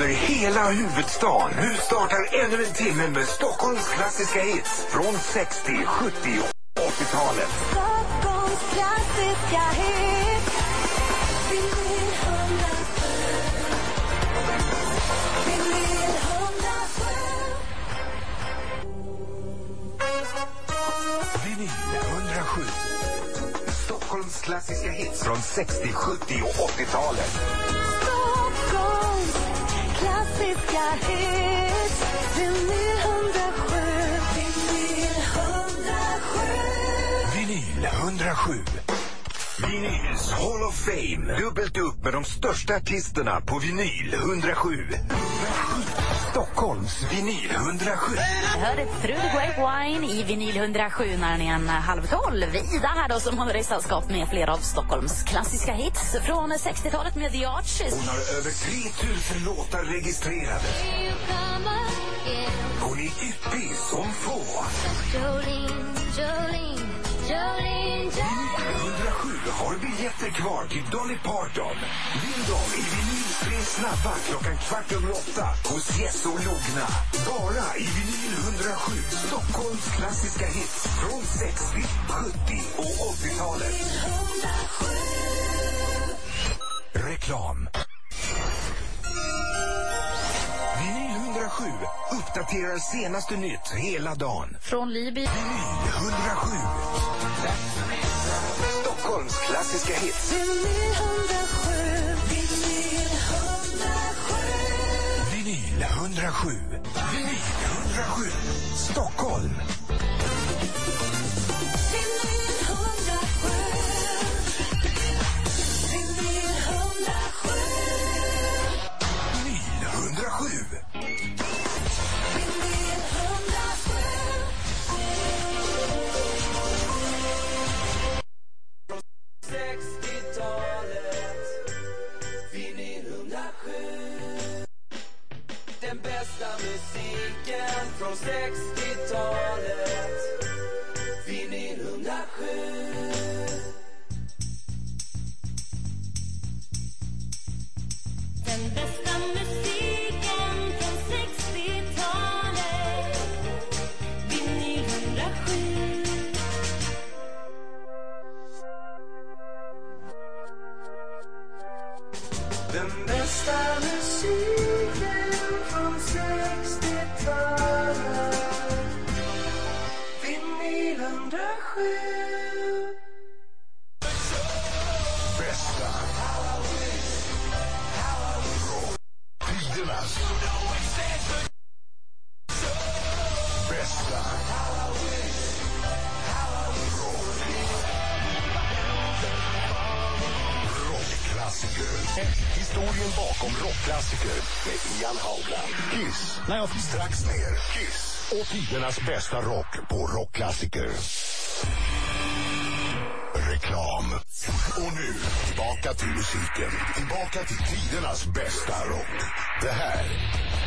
över hela huvudstaden. Nu startar ännu en timme med Stockholms klassiska hits från 60, 70 och 80-talet. Stockholms klassiska hit. Vinyl 107. Vinyl 107. Vinyl 107. Stockholms klassiska hits från 60, 70 och 80-talet. Klassiska hit. Vinyl 107. Vinyl 107. Vinyl 107. Vinyls Hall of Fame. Dubbelt upp med de största artisterna på vinyl 107. Stockholms vinyl 107. Jag hörde Through the Grapevine i vinyl 107 när den är en halv tolv. Ida här då som håller i sällskap med flera av Stockholms klassiska hits från 60-talet med The Arches. Hon har över 3000 låtar registrerade. Hon är yppig som få. Jolene, Jolene, Jolene, Vinyl 107 har biljetter kvar till Dolly Parton. Vinn dem i vinyl tre snabba klockan kvart över åtta hos Jess och Logna. Bara i vinyl 107. Stockholms klassiska hits från 60, 70 och 80-talet. Reklam. Vinyl 107 uppdaterar senaste nytt hela dagen. Från Liby. Vinyl 107. Stockholms klassiska hits. 107. Vinyl 107. Vinyl 107. Stockholm. Bästa. Tidernas. Bästa. Historien bakom rockklassiker med Ian Haugland. Kiss. Strax ner. Kiss. Och tidernas bästa rock på rockklassiker. Reklam. Och nu, tillbaka till musiken. Tillbaka till tidernas bästa rock. Det här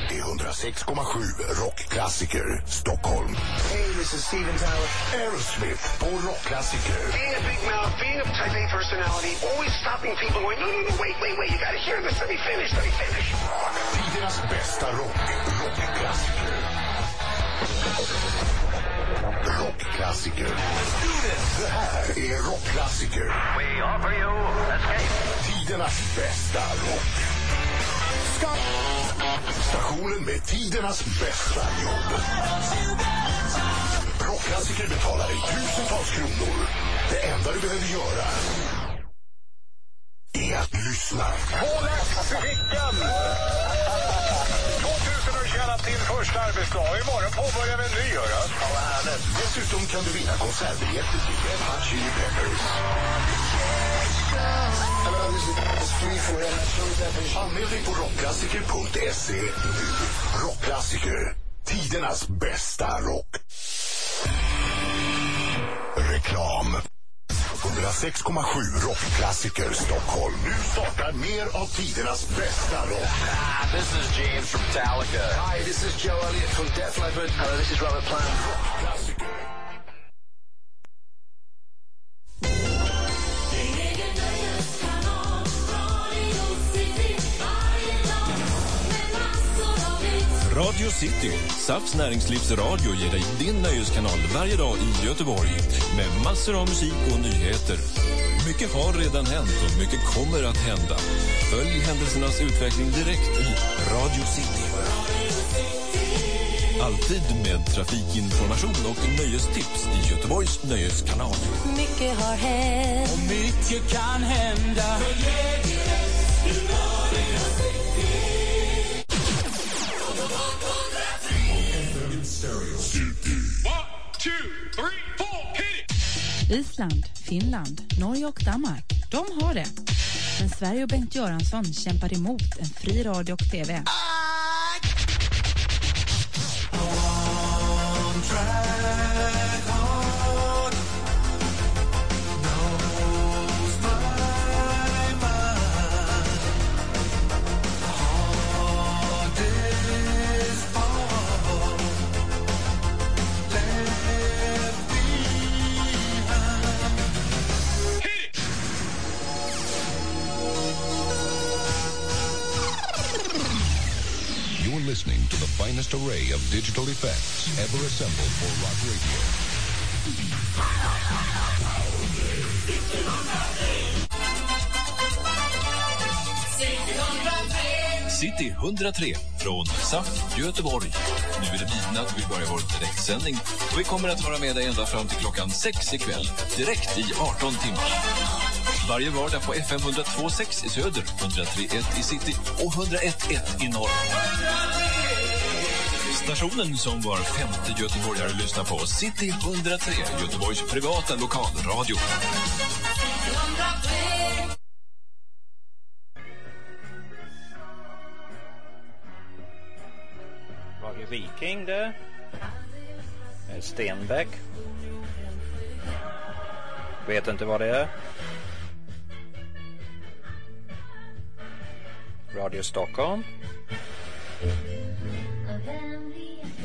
är 106,7 Rockklassiker, Stockholm. Hey, this is Steven Tyler. Aerosmith på Rockklassiker. Being a big mouth, being a type A personality, always stopping people going, no, no, no, wait, wait, wait, you gotta hear this, let me finish, let me finish. Tidernas bästa rock. Rockklassiker. Rockklassiker. Det här är Rockklassiker. We offer you escape. Tidernas bästa rock. Ska... Stationen med tidernas bästa jobb. Rockklassiker betalar dig tusentals kronor. Det enda du behöver göra är att lyssna. I fickan! Välkomna till första arbetsdag. Imorgon påbörjar vi en ny. Ja, vad härligt. Dessutom kan du vinna konsertbiljetter till Red Hot Chili Peppers. Red Hot Chili Peppers. Anmäl dig på rockklassiker.se nu. Rockklassiker. Tidernas bästa rock. Reklam. 106,7 Rockklassiker Stockholm. Nu startar mer av tidernas bästa rock. Ah, this is James from Metallica. Hi, this is Joe Elliott from Def Leppard. Hello, this is Robert Plant. Radio City, SAFs näringslivsradio ger dig din nöjeskanal varje dag i Göteborg med massor av musik och nyheter. Mycket har redan hänt och mycket kommer att hända. Följ händelsernas utveckling direkt i Radio City. Alltid med trafikinformation och nöjestips i Göteborgs nöjeskanal. Mycket har hänt. Och mycket kan hända. Island, Finland, Norge och Danmark, de har det. Men Sverige och Bengt Göransson kämpar emot en fri radio och tv. Ever assembled for rock radio. City 103 från SAF Göteborg. Nu är det midnatt och vi börjar vår direktsändning. Och vi kommer att vara med dig ända fram till klockan sex ikväll. Direkt i 18 timmar. Varje vardag på FM 102.6 i söder, 103.1 i city och 101.1 i norr. Stationen som var femte göteborgare lyssnar på City 103, Göteborgs privata lokalradio. Radio Viking det. Eh, Stenbeck. Vet inte vad det är. Radio Stockholm.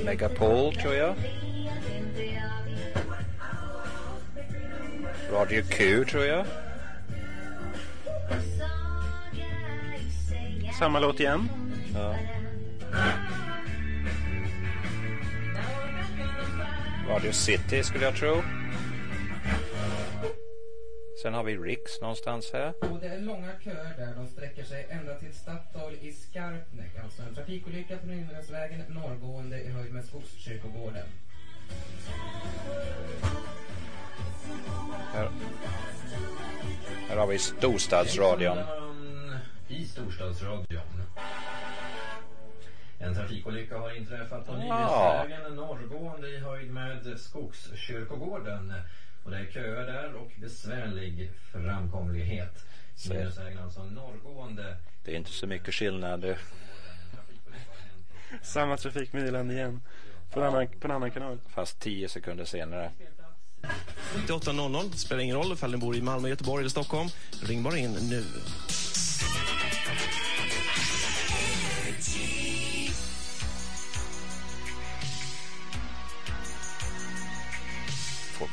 Megapol tror jag. Radio Q tror jag. Samma låt igen. Ja. Radio City skulle jag tro. Sen har vi Riks någonstans här. Och det är långa köer där. De sträcker sig ända till Statoil i Skarpnäck. Alltså en trafikolycka på Nynäsvägen norrgående i höjd med Skogskyrkogården. Här, här har vi Storstadsradion. I Storstadsradion. En trafikolycka har inträffat på. Nynäsvägen norrgående i höjd med Skogskyrkogården. Och det är köer där och besvärlig framkomlighet. Norrgående. Det är inte så mycket skillnad. Samma trafik med Irland igen. På en, annan, på en annan kanal. Fast 10 sekunder senare. 9800. Det spelar ingen roll ifall ni bor i Malmö, Göteborg eller Stockholm. Ring bara in nu.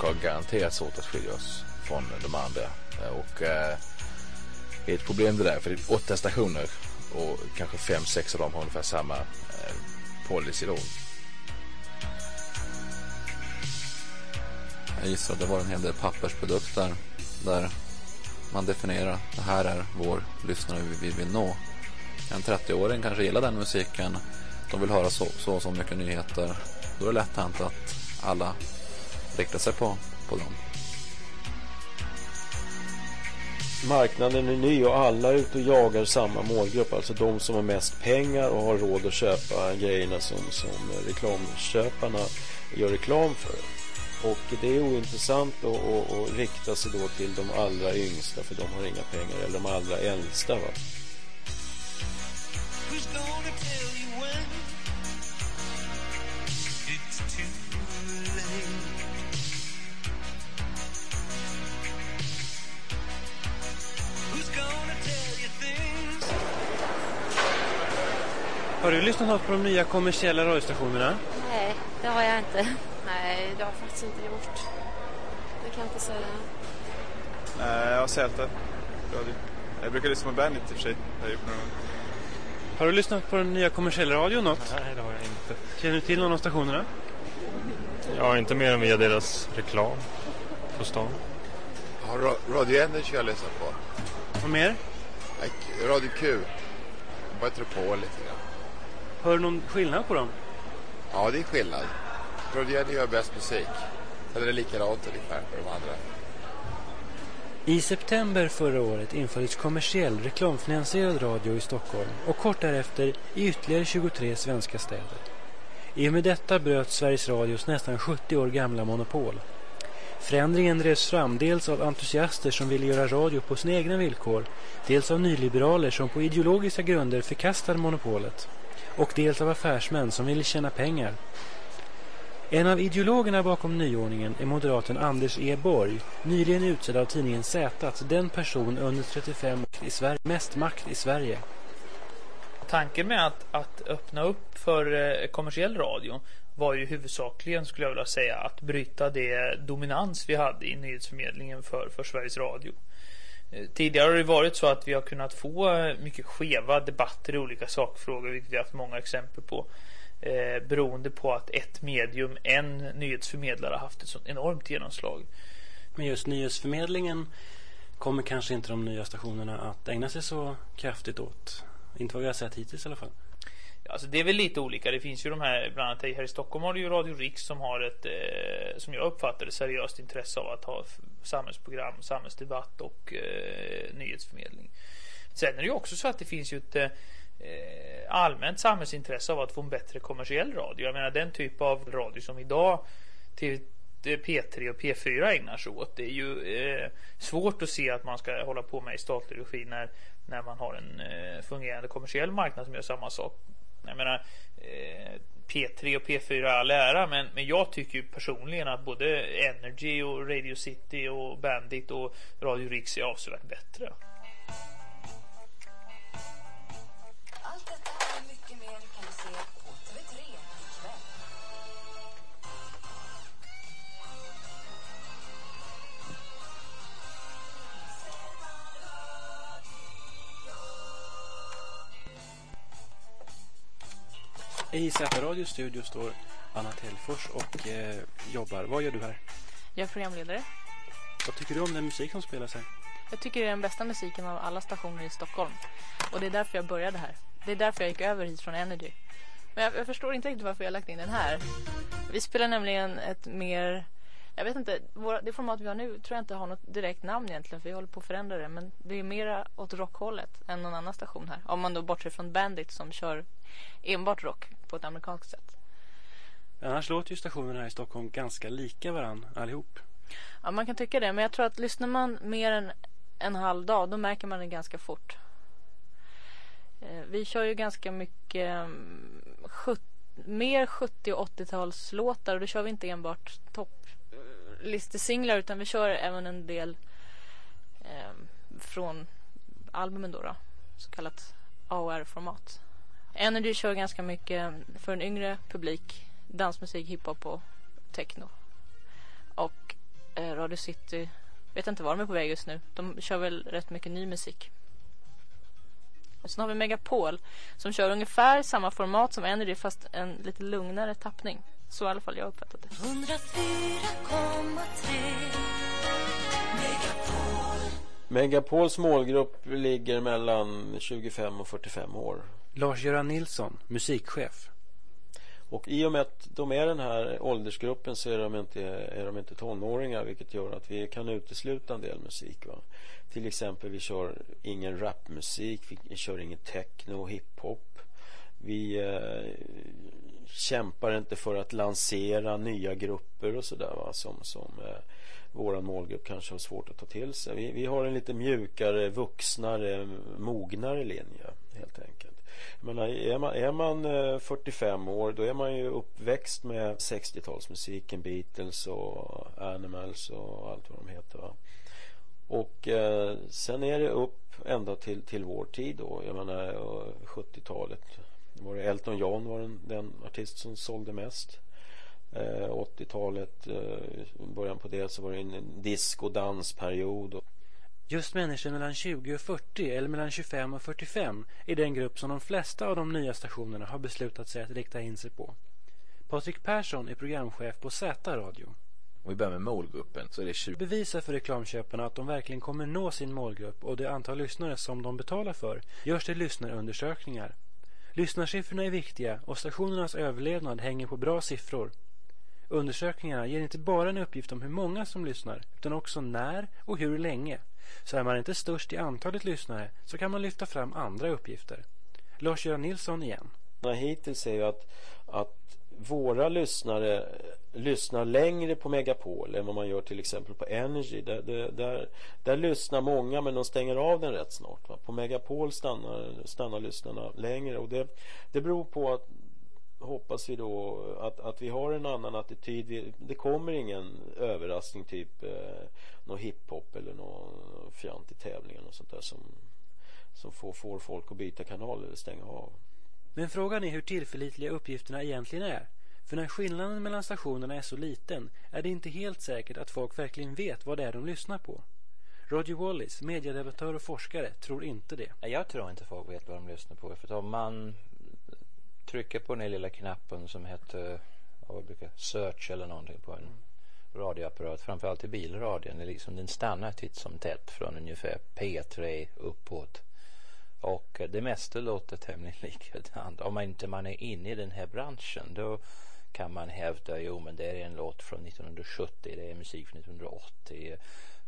Har garanterat svårt att skilja oss från de andra. Och eh, det är ett problem det där, för det är åtta stationer och kanske fem, sex av dem har ungefär samma eh, policy då. Jag gissar att det var en hel del pappersprodukter där man definierar det här är vår lyssnare vi vi vill nå. En 30-åring kanske gillar den musiken. De vill höra så så, så mycket nyheter. Då är det lätt hänt att alla riktar sig på, på dem. Marknaden är ny och alla är ute och jagar samma målgrupp. Alltså de som har mest pengar och har råd att köpa grejerna som, som reklamköparna gör reklam för. Och det är ointressant att, att, att rikta sig då till de allra yngsta för de har inga pengar. Eller de allra äldsta va. Har du lyssnat något på de nya kommersiella radiostationerna? Nej, det har jag inte. Nej, det har jag faktiskt inte gjort. Det kan jag inte säga. Nej, jag har sett det. Radio. Jag brukar lyssna på Bandit i och för sig. Har du lyssnat på den nya kommersiella radion något? Nej, det har jag inte. Känner du till någon av stationerna? Ja, inte mer än via deras reklam på stan. Ja, Ra- Radio Energy har jag lyssnat på. Vad mer? Radio Q. Bara trå på lite grann. Hör du någon skillnad på dem? Ja, det är skillnad. Energy gör bäst musik. Sen är det likadant ungefär för de andra. I september förra året infördes kommersiell reklamfinansierad radio i Stockholm och kort därefter i ytterligare 23 svenska städer. I och med detta bröt Sveriges Radios nästan 70 år gamla monopol. Förändringen drevs fram dels av entusiaster som ville göra radio på sina egna villkor, dels av nyliberaler som på ideologiska grunder förkastade monopolet och dels av affärsmän som vill tjäna pengar. En av ideologerna bakom nyordningen är moderaten Anders E. Borg, nyligen utsedd av tidningen Z att den person under 35 år i Sverige mest makt i Sverige. Tanken med att, att öppna upp för eh, kommersiell radio var ju huvudsakligen, skulle jag vilja säga, att bryta det dominans vi hade i nyhetsförmedlingen för, för Sveriges Radio. Eh, Tidigare har det varit så att vi har kunnat få eh, mycket skeva debatter i olika sakfrågor, vilket vi har haft många exempel på. Eh, beroende på att ett medium, en nyhetsförmedlare, har haft ett sånt enormt genomslag. Men just nyhetsförmedlingen kommer kanske inte de nya stationerna att ägna sig så kraftigt åt. Inte vad vi har sett hittills i alla fall. Alltså det är väl lite olika. Det finns ju de här, bland annat här i Stockholm har du ju Radio Riks som har ett, eh, som jag uppfattar det, seriöst intresse av att ha samhällsprogram, samhällsdebatt och eh, nyhetsförmedling. Sen är det ju också så att det finns ju ett eh, allmänt samhällsintresse av att få en bättre kommersiell radio. Jag menar den typ av radio som idag till eh, P3 och P4 ägnar sig åt. Det är ju eh, svårt att se att man ska hålla på med i statlig regi när, när man har en eh, fungerande kommersiell marknad som gör samma sak. Jag menar eh, P3 och P4 all ära men, men jag tycker ju personligen att både Energy och Radio City och Bandit och Radio Rix är avsevärt bättre. I Z-radios studio står Anna Tellfors och eh, jobbar. Vad gör du här? Jag är programledare. Vad tycker du om den musik som spelas här? Jag tycker det är den bästa musiken av alla stationer i Stockholm. Och det är därför jag började här. Det är därför jag gick över hit från Energy. Men jag, jag förstår inte riktigt varför jag har lagt in den här. Vi spelar nämligen ett mer... Jag vet inte, våra, det format vi har nu tror jag inte har något direkt namn egentligen för vi håller på att förändra det. Men det är mera åt rockhållet än någon annan station här. Om man då bortser från Bandit som kör enbart rock på ett amerikanskt sätt. Annars låter ju stationerna här i Stockholm ganska lika varann allihop. Ja, man kan tycka det. Men jag tror att lyssnar man mer än en halv dag, då märker man det ganska fort. Eh, Vi kör ju ganska mycket mm, mer 70 och 80-talslåtar och då kör vi inte enbart topplistesinglar utan vi kör även en del eh, från albumen då, då så kallat AOR-format. Energy kör ganska mycket för en yngre publik dansmusik, hiphop och techno. Och eh, Radio City vet inte var de är på väg just nu. De kör väl rätt mycket ny musik. Och sen har vi Megapol som kör ungefär samma format som Energy fast en lite lugnare tappning. Så i alla fall jag har uppfattat det. 104,3 Megapol Megapols målgrupp ligger mellan 25 och 45 år. Lars-Göran Nilsson, musikchef. Och i och med att de är den här åldersgruppen så är de inte, är de inte tonåringar vilket gör att vi kan utesluta en del musik. Va? Till exempel vi kör ingen rapmusik, vi kör ingen techno och hiphop. Vi eh, kämpar inte för att lansera nya grupper och sådär va? som, som eh, våran målgrupp kanske har svårt att ta till sig. Vi, vi har en lite mjukare, vuxnare, mognare linje helt enkelt. Jag menar, är, man, är man eh, 45 år då är man ju uppväxt med 60-talsmusiken, Beatles och Animals och allt vad de heter. Va? Och eh, sen är det upp ända till, till vår tid då. Jag menar eh, 70-talet var det Elton John var den, den artist som sålde mest. Eh, 80-talet, eh, början på det så var det en disco dansperiod. Just människor mellan 20 och 40 eller mellan 25 och 45 är den grupp som de flesta av de nya stationerna har beslutat sig att rikta in sig på. Patrik Persson är programchef på Z Radio. Om vi börjar med målgruppen så är det 20. Bevisar för reklamköparna att de verkligen kommer nå sin målgrupp och det antal lyssnare som de betalar för görs det lyssnarundersökningar. Lyssnarsiffrorna är viktiga och stationernas överlevnad hänger på bra siffror. Undersökningarna ger inte bara en uppgift om hur många som lyssnar utan också när och hur länge. Så är man inte störst i antalet lyssnare så kan man lyfta fram andra uppgifter. Lars-Göran Nilsson igen. Hittills är ju att, att våra lyssnare lyssnar längre på Megapol än vad man gör till exempel på Energy. Där, där, där, där lyssnar många men de stänger av den rätt snart. Va? På Megapol stannar, stannar lyssnarna längre och det, det beror på att hoppas vi då att, att vi har en annan attityd. Vi, det kommer ingen överraskning typ eh, någon hiphop eller någon fjant i tävlingen och sånt där som, som får, får folk att byta kanal eller stänga av. Men frågan är hur tillförlitliga uppgifterna egentligen är. För när skillnaden mellan stationerna är så liten är det inte helt säkert att folk verkligen vet vad det är de lyssnar på. Roger Wallis, mediedebattör och forskare, tror inte det. Jag tror inte folk vet vad de lyssnar på. För om man trycka på den lilla knappen som heter vad brukar, search eller någonting på en radioapparat, framförallt i bilradion, det liksom, den stannar titt som tätt från ungefär P3 uppåt. Och det mesta låter tämligen likadant. Om man inte man är inne i den här branschen då kan man hävda jo men det är en låt från 1970, det är musik från 1980.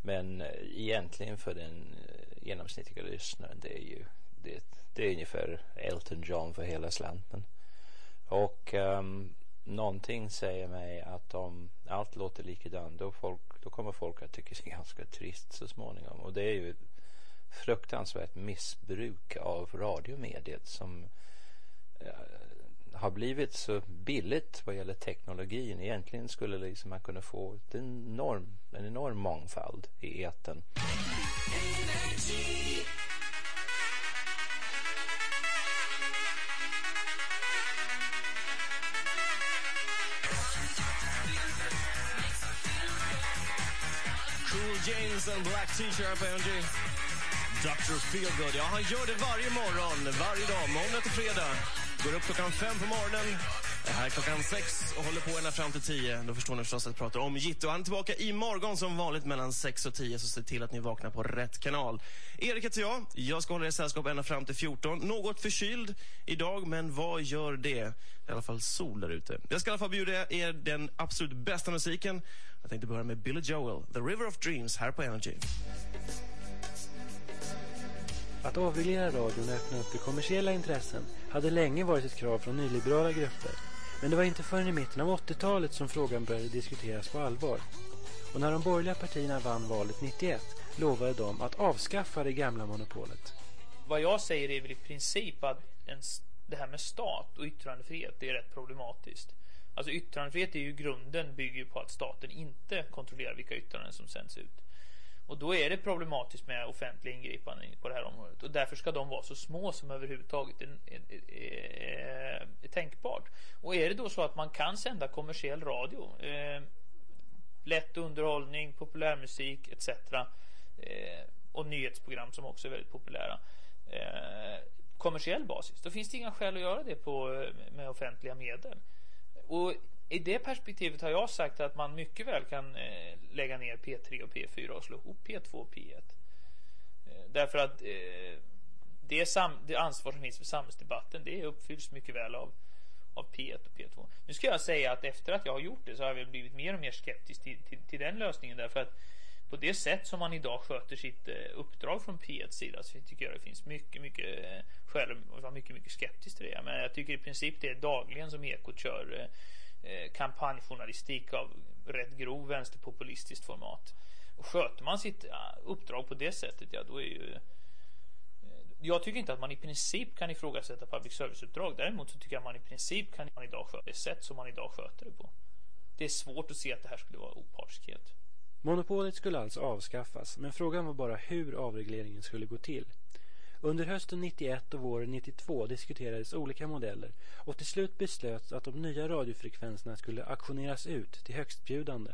Men eh, egentligen för den eh, genomsnittliga lyssnaren det är ju det, det är ungefär Elton John för hela slanten. Och um, någonting säger mig att om allt låter likadant då, folk, då kommer folk att tycka det är ganska trist så småningom. Och det är ju ett fruktansvärt missbruk av radiomediet som uh, har blivit så billigt vad gäller teknologin. Egentligen skulle liksom man kunna få en enorm, en enorm mångfald i eten. Energy. James and Black T-shirt på Energy. Dr. Feelgood. Ja, han gör det varje morgon, varje dag, måndag till fredag. Går upp klockan fem på morgonen, här klockan sex och håller på ända fram till tio. Då förstår ni förstås att jag pratar om Jitto. Han är tillbaka imorgon som vanligt mellan sex och tio, så se till att ni vaknar på rätt kanal. Erik heter jag. Jag ska hålla er sällskap ända fram till 14. Något förkyld idag, men vad gör det? Det är i alla fall sol där ute. Jag ska i alla fall bjuda er den absolut bästa musiken. Jag tänkte börja med Billy Joel, The River of Dreams, här på Energy. Att avreglera radion och öppna upp för kommersiella intressen hade länge varit ett krav från nyliberala grupper. Men det var inte förrän i mitten av 80-talet som frågan började diskuteras på allvar. Och när de borgerliga partierna vann valet 91 lovade de att avskaffa det gamla monopolet. Vad jag säger är väl i princip att en, det här med stat och yttrandefrihet är rätt problematiskt. Alltså yttrandefrihet är ju grunden bygger på att staten inte kontrollerar vilka yttranden som sänds ut. Och då är det problematiskt med offentliga ingripanden på det här området. Och därför ska de vara så små som överhuvudtaget är, är, är, är tänkbart. Och är det då så att man kan sända kommersiell radio, eh, lätt underhållning, populärmusik etc. Eh, och nyhetsprogram som också är väldigt populära. Eh, kommersiell basis, då finns det inga skäl att göra det på, eh, med offentliga medel. Och i det perspektivet har jag sagt att man mycket väl kan eh, lägga ner P3 och P4 och slå ihop P2 och P1. Eh, därför att eh, det, sam- det ansvar som finns för samhällsdebatten det uppfylls mycket väl av, av P1 och P2. Nu ska jag säga att efter att jag har gjort det så har jag väl blivit mer och mer skeptisk till, till, till den lösningen därför att på det sätt som man idag sköter sitt eh, uppdrag från P1 sida så tycker jag det finns mycket, mycket eh, skäl att vara mycket, mycket skeptisk till det. Men jag tycker i princip det är dagligen som Ekot kör eh, Eh, kampanjjournalistik av rätt grov vänsterpopulistiskt format. Och sköter man sitt uppdrag på det sättet, ja då är ju... Eh, jag tycker inte att man i princip kan ifrågasätta public service-uppdrag. Däremot så tycker jag att man i princip kan man idag sköta det sätt som man idag sköter det på. Det är svårt att se att det här skulle vara opartiskhet. Monopolet skulle alltså avskaffas, men frågan var bara hur avregleringen skulle gå till. Under hösten 91 och våren 92 diskuterades olika modeller och till slut beslöts att de nya radiofrekvenserna skulle auktioneras ut till högstbjudande.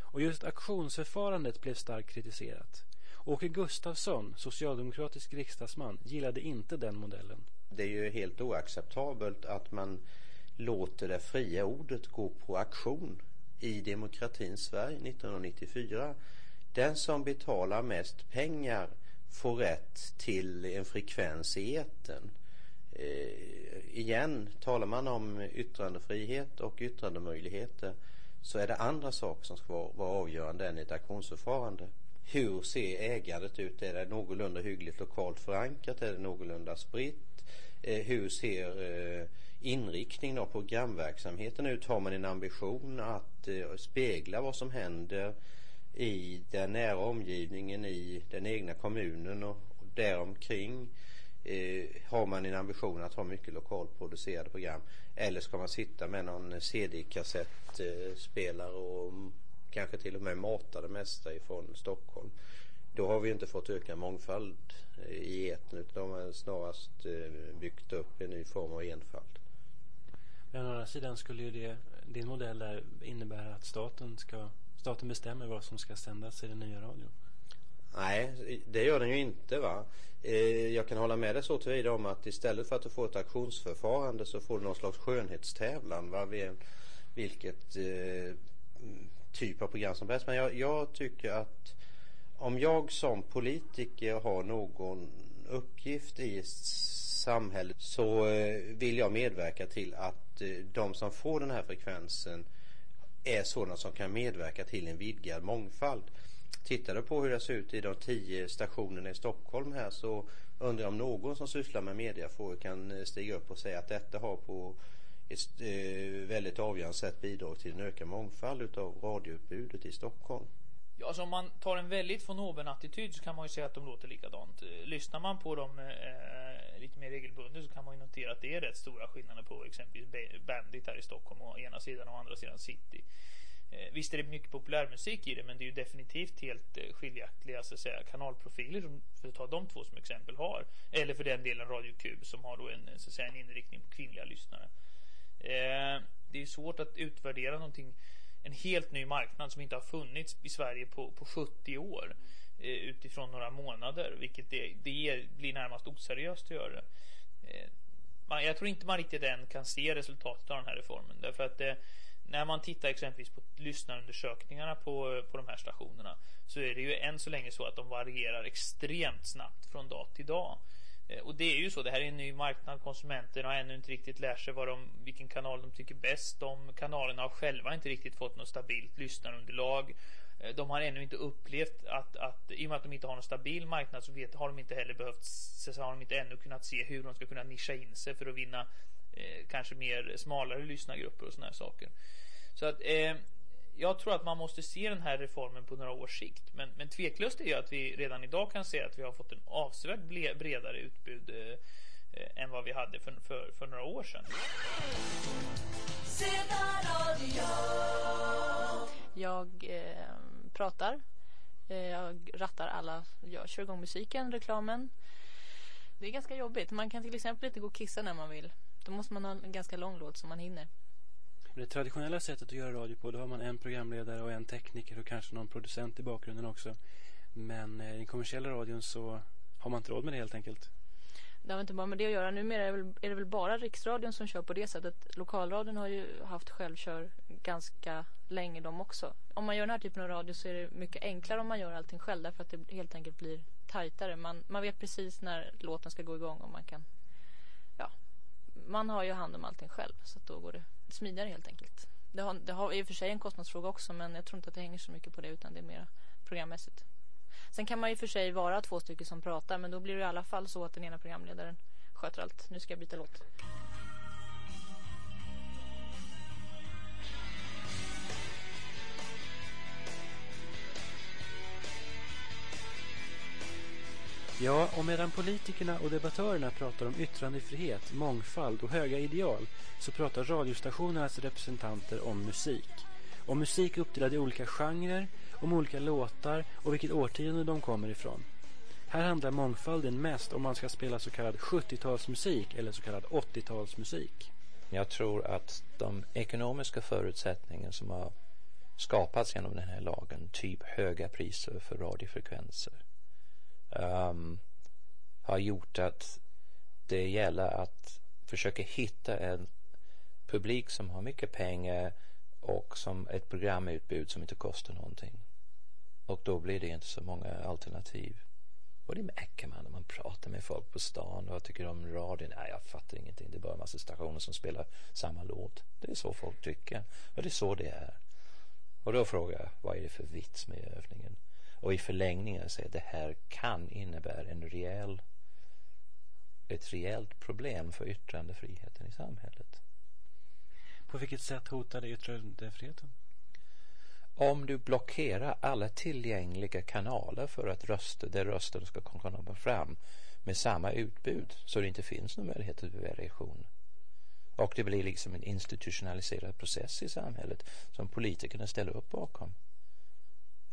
Och just auktionsförfarandet blev starkt kritiserat. Åke Gustafsson, socialdemokratisk riksdagsman, gillade inte den modellen. Det är ju helt oacceptabelt att man låter det fria ordet gå på auktion i demokratins Sverige 1994. Den som betalar mest pengar få rätt till en frekvens i etern. Eh, igen, talar man om yttrandefrihet och yttrandemöjligheter så är det andra saker som ska vara, vara avgörande än ett auktionsförfarande. Hur ser ägandet ut? Är det någorlunda hyggligt lokalt förankrat? Är det någorlunda spritt? Eh, hur ser eh, inriktningen av programverksamheten ut? Har man en ambition att eh, spegla vad som händer i den nära omgivningen, i den egna kommunen och däromkring? Eh, har man en ambition att ha mycket lokalt producerade program? Eller ska man sitta med någon CD-kassettspelare och kanske till och med mata det mesta ifrån Stockholm? Då har vi inte fått öka mångfald eh, i etern utan de har snarast eh, byggt upp en ny form av enfald. Men å andra sidan skulle ju det, din modell där innebära att staten, ska, staten bestämmer vad som ska sändas i den nya radion. Nej, det gör den ju inte va. Eh, jag kan hålla med dig så tillvida om att istället för att du får ett auktionsförfarande så får du någon slags skönhetstävlan va. Vilket eh, typ av program som helst. Men jag, jag tycker att om jag som politiker har någon uppgift i samhället så eh, vill jag medverka till att eh, de som får den här frekvensen är sådana som kan medverka till en vidgad mångfald. Tittar du på hur det ser ut i de tio stationerna i Stockholm här så undrar jag om någon som sysslar med mediafrågor kan eh, stiga upp och säga att detta har på ett eh, väldigt avgörande sätt bidragit till en ökad mångfald utav radioutbudet i Stockholm. Ja, alltså om man tar en väldigt von oben attityd så kan man ju säga att de låter likadant. Eh, lyssnar man på dem eh, lite mer regelbundet så kan man ju notera att det är rätt stora skillnader på exempelvis Bandit här i Stockholm å ena sidan och andra sidan City. Eh, visst är det mycket populärmusik i det men det är ju definitivt helt eh, skiljaktiga så att säga, kanalprofiler som, för att ta de två som exempel har. Eller för den delen Radio Cube som har då en, så att säga, en inriktning på kvinnliga lyssnare. Eh, det är svårt att utvärdera någonting en helt ny marknad som inte har funnits i Sverige på, på 70 år eh, utifrån några månader, vilket det, det blir närmast oseriöst att göra. Eh, man, jag tror inte man riktigt än kan se resultatet av den här reformen, därför att eh, när man tittar exempelvis på lyssnarundersökningarna på, på de här stationerna så är det ju än så länge så att de varierar extremt snabbt från dag till dag. Eh, och det är ju så, det här är en ny marknad. Konsumenterna har ännu inte riktigt lärt sig vad de, vilken kanal de tycker bäst. De kanalerna har själva inte riktigt fått något stabilt lyssnarunderlag. Eh, de har ännu inte upplevt att, att i och med att de inte har någon stabil marknad så vet, har de inte heller behövt, så har de inte ännu kunnat se hur de ska kunna nischa in sig för att vinna eh, kanske mer smalare lyssnargrupper och sådana här saker. Så att eh, jag tror att man måste se den här reformen på några års sikt. Men, men tveklöst är ju att vi redan idag kan se att vi har fått en avsevärt bredare utbud eh, än vad vi hade för, för, för några år sedan. Jag eh, pratar. Eh, jag rattar alla. Jag kör igång musiken, reklamen. Det är ganska jobbigt. Man kan till exempel inte gå och kissa när man vill. Då måste man ha en ganska lång låt så man hinner. Det traditionella sättet att göra radio på, då har man en programledare och en tekniker och kanske någon producent i bakgrunden också. Men eh, i den kommersiella radion så har man inte råd med det helt enkelt. Det har inte bara med det att göra. Numera är det, väl, är det väl bara riksradion som kör på det sättet. Lokalradion har ju haft självkör ganska länge de också. Om man gör den här typen av radio så är det mycket enklare om man gör allting själv därför att det helt enkelt blir tajtare. Man, man vet precis när låten ska gå igång och man kan ja, man har ju hand om allting själv så då går det smidigare helt enkelt. Det har, det har i och för sig en kostnadsfråga också men jag tror inte att det hänger så mycket på det utan det är mer programmässigt. Sen kan man ju för sig vara två stycken som pratar men då blir det i alla fall så att den ena programledaren sköter allt. Nu ska jag byta låt. Ja, och medan politikerna och debattörerna pratar om yttrandefrihet, mångfald och höga ideal så pratar radiostationernas representanter om musik. Om musik uppdelad i olika genrer, om olika låtar och vilket årtionde de kommer ifrån. Här handlar mångfalden mest om man ska spela så kallad 70-talsmusik eller så kallad 80-talsmusik. Jag tror att de ekonomiska förutsättningarna som har skapats genom den här lagen, typ höga priser för radiofrekvenser, um, har gjort att det gäller att försöka hitta en publik som har mycket pengar och som ett programutbud som inte kostar någonting. Och då blir det inte så många alternativ. Och det märker man när man pratar med folk på stan och tycker om radion. Nej, jag fattar ingenting. Det är bara en massa stationer som spelar samma låt. Det är så folk tycker. Och det är så det är. Och då frågar jag, vad är det för vits med övningen? Och i förlängningen säger det här kan innebära en rejäl, ett rejält problem för yttrandefriheten i samhället. På vilket sätt hotar det yttrandefriheten? Om du blockerar alla tillgängliga kanaler för att rösta, där rösten ska komma fram med samma utbud så det inte finns någon möjlighet till variation. Och det blir liksom en institutionaliserad process i samhället som politikerna ställer upp bakom.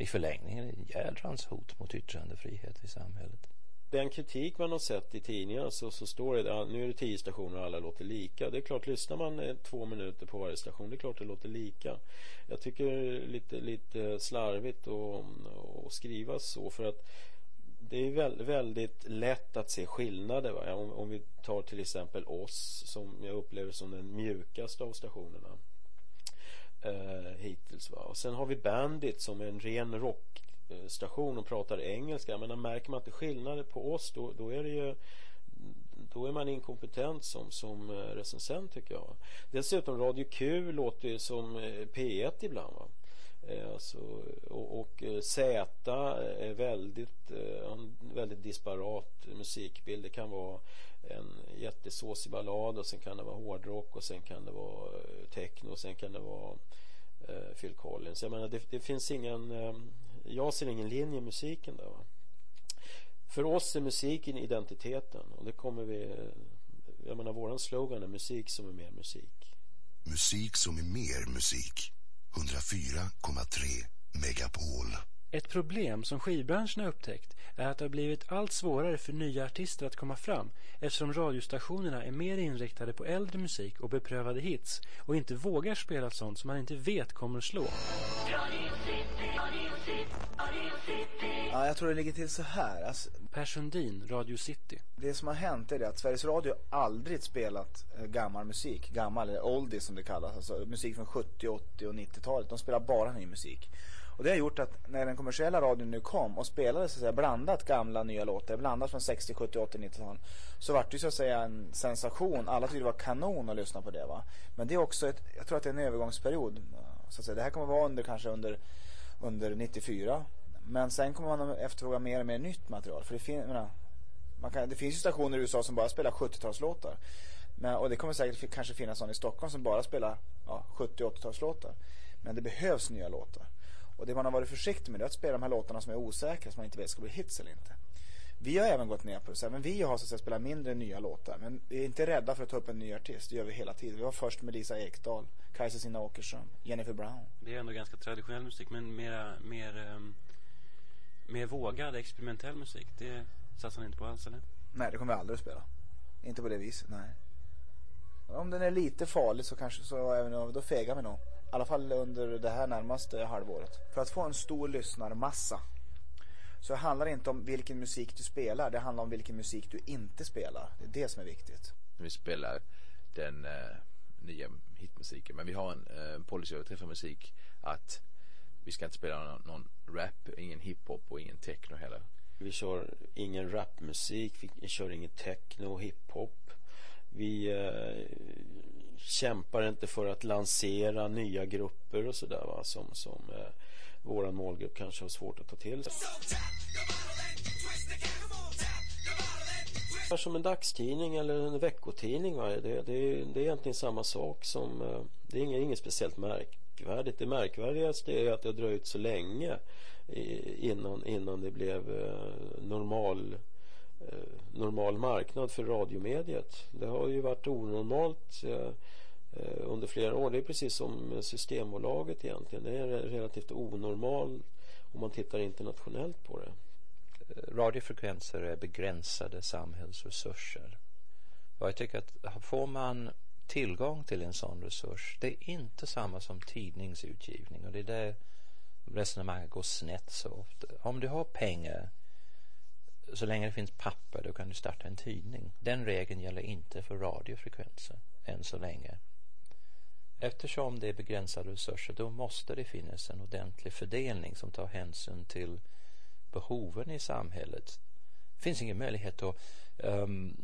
I förlängningen ett jädrans hot mot yttrandefrihet i samhället. Den kritik man har sett i tidningarna så, så står det att nu är det tio stationer och alla låter lika. Det är klart, lyssnar man eh, två minuter på varje station, det är klart det låter lika. Jag tycker det är lite, lite slarvigt att, att skriva så för att det är väldigt, väldigt lätt att se skillnader. Va? Om, om vi tar till exempel oss som jag upplever som den mjukaste av stationerna eh, hittills. Va? Och sen har vi Bandit som är en ren rockstation och pratar engelska. Men märker man inte skillnader på oss då, då är det ju då är man inkompetent som, som eh, recensent tycker jag. Dessutom Radio Q låter ju som eh, P1 ibland. Va? Eh, alltså, och, och eh, Z är väldigt, eh, en väldigt disparat musikbild. Det kan vara en jättesåsig ballad och sen kan det vara hårdrock och sen kan det vara techno och sen kan det vara Phil Collins. Jag menar det, det finns ingen, jag ser ingen linje i musiken där. Va? För oss är musiken identiteten och det kommer vi, jag menar våran slogan är musik som är mer musik. Musik som är mer musik. 104,3 Megapol. Ett problem som skivbranschen har upptäckt är att det har blivit allt svårare för nya artister att komma fram eftersom radiostationerna är mer inriktade på äldre musik och beprövade hits och inte vågar spela sånt som man inte vet kommer att slå. Ja, jag tror det ligger till så här. Alltså, Per Sundin, Radio City. det som har hänt är det att Sveriges Radio aldrig spelat eh, gammal musik. Gammal, eller oldie som det kallas. Alltså musik från 70, 80 och 90-talet. De spelar bara ny musik. Och det har gjort att när den kommersiella radion nu kom och spelade så att säga blandat gamla nya låtar, blandat från 60, 70, 80, 90-tal så vart det så att säga en sensation. Alla tyckte det var kanon att lyssna på det va. Men det är också ett, jag tror att det är en övergångsperiod. Så att säga. Det här kommer vara under kanske under, under 94. Men sen kommer man att efterfråga mer och mer nytt material. För det, fin, menar, man kan, det finns ju stationer i USA som bara spelar 70-talslåtar. Men, och det kommer säkert kanske finnas någon i Stockholm som bara spelar ja, 70 80-talslåtar. Men det behövs nya låtar. Och det man har varit försiktig med är att spela de här låtarna som är osäkra som man inte vet ska bli hits eller inte. Vi har även gått ner på det. Så även vi har så att säga spelat mindre nya låtar. Men vi är inte rädda för att ta upp en ny artist. Det gör vi hela tiden. Vi var först med Lisa Ekdahl, Kajsa Sina Åkerström, Jennifer Brown. Det är ändå ganska traditionell musik men mer, mer, um, mer vågad experimentell musik. Det satsar ni inte på alls eller? Nej, det kommer vi aldrig att spela. Inte på det viset, nej. Om den är lite farlig så kanske så även då fegar vi nog. I alla fall under det här närmaste halvåret. För att få en stor lyssnarmassa så handlar det inte om vilken musik du spelar. Det handlar om vilken musik du inte spelar. Det är det som är viktigt. Vi spelar den eh, nya hitmusiken. Men vi har en eh, policy över Träffa Musik att vi ska inte spela någon, någon rap, ingen hiphop och ingen techno heller. Vi kör ingen rapmusik, vi kör ingen techno, hiphop. Vi eh, kämpar inte för att lansera nya grupper och sådär va som, som eh, våran målgrupp kanske har svårt att ta till sig. Som en dagstidning eller en veckotidning va? Det, det, det är egentligen samma sak som eh, det är inget, inget speciellt märkvärdigt. Det märkvärdigaste är att det har dröjt så länge innan, innan det blev eh, normal eh, normal marknad för radiomediet. Det har ju varit onormalt eh, eh, under flera år. Det är precis som Systembolaget egentligen. Det är relativt onormal om man tittar internationellt på det. Eh, radiofrekvenser är begränsade samhällsresurser. Och jag tycker att får man tillgång till en sån resurs, det är inte samma som tidningsutgivning och det är där resonemanget går snett så ofta. Om du har pengar så länge det finns papper då kan du starta en tidning. Den regeln gäller inte för radiofrekvenser än så länge. Eftersom det är begränsade resurser då måste det finnas en ordentlig fördelning som tar hänsyn till behoven i samhället. Det finns ingen möjlighet att ehm, um,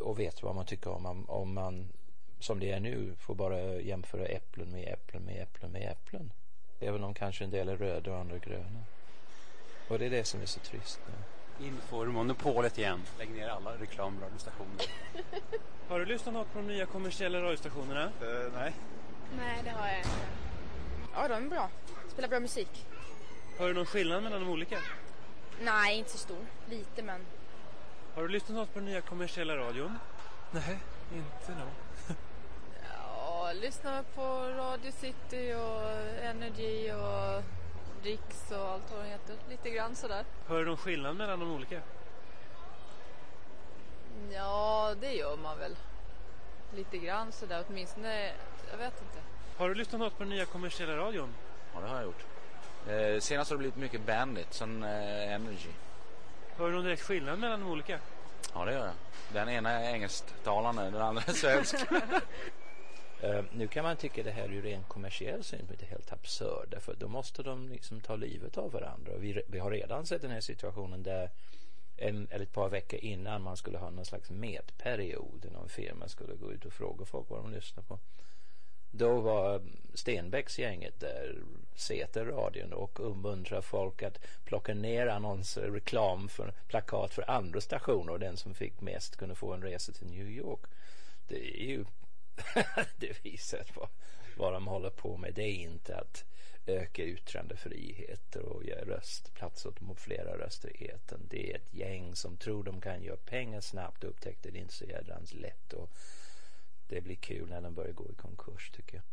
och veta vad man tycker om om man som det är nu får bara jämföra äpplen med äpplen med äpplen med äpplen. Även om kanske en del är röda och andra gröna. Och det är det som är så trist nu. Inför monopolet igen. Lägg ner alla reklamradiostationer. Har du lyssnat något på de nya kommersiella radiostationerna? Uh, nej. Nej, det har jag inte. Ja, de är bra. Spelar bra musik. Har du någon skillnad mellan de olika? Nej, inte så stor. Lite, men... Har du lyssnat något på den nya kommersiella radion? Nej, inte nog. ja, lyssnar på Radio City och Energy och Rix och allt vad de heter. Lite grann sådär. Hör du någon skillnad mellan de olika? Ja, det gör man väl. Lite grann sådär. Åtminstone, jag vet inte. Har du lyssnat något på den nya kommersiella radion? Ja, det har jag gjort. Eh, senast har det blivit mycket Bandit, sen eh, Energy. Hör du någon direkt skillnad mellan de olika? Ja, det gör jag. Den ena är engelsktalande, den andra är svensk. Uh, nu kan man tycka det här ur ren kommersiell synpunkt är helt absurd därför då måste de liksom ta livet av varandra. Vi, vi har redan sett den här situationen där en eller ett par veckor innan man skulle ha någon slags metperiod någon firma skulle gå ut och fråga folk vad de lyssnar på. Då var Stenbecks gänget där, Säter-radion och uppmuntrade folk att plocka ner annonser, reklam för plakat för andra stationer och den som fick mest kunde få en resa till New York. Det är ju det visar vad, vad de håller på med. Det är inte att öka yttrandefriheter och ge röstplats åt flera röster i etern. Det är ett gäng som tror de kan göra pengar snabbt och upptäckte det inte så jädrans lätt och det blir kul när de börjar gå i konkurs tycker jag.